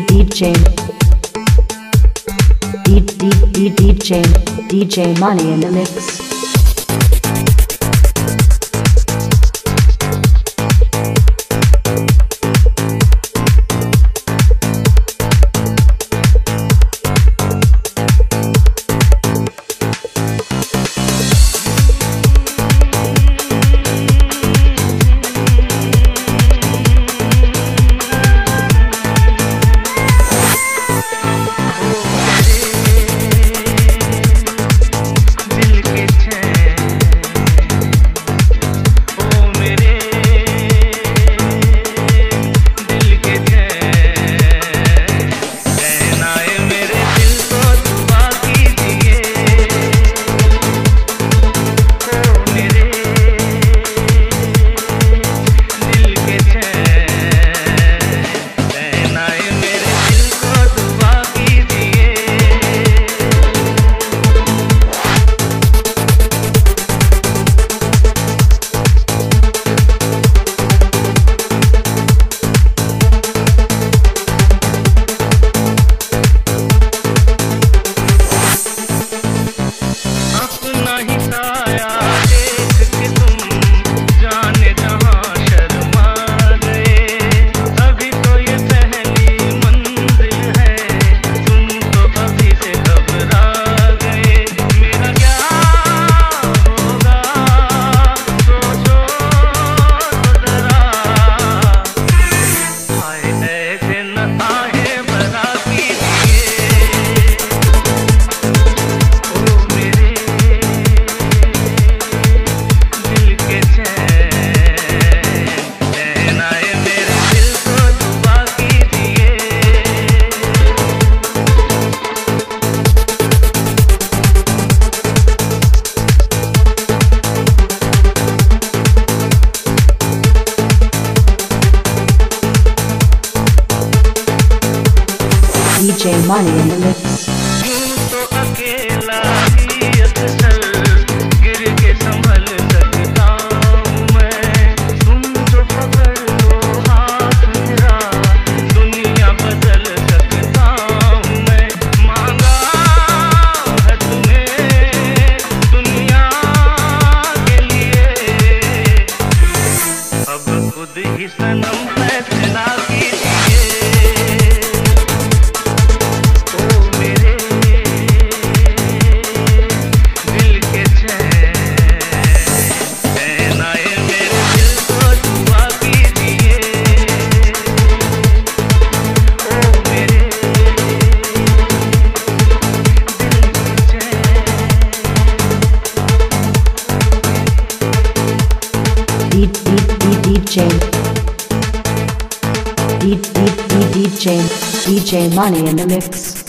DJ D D D DJ DJ Money in the mix. DJ Money in the mix. तो अकेला ही अक्सर गिर के संभल सकता हूँ मैं। तुम जो पकड़ लो हाथ मेरा, दुनिया बदल सकता हूँ मैं। मांगा है तुम्हें दुनिया के लिए। अब खुद ही सनम फैसला DJ DJ DJ DJ Money in the mix.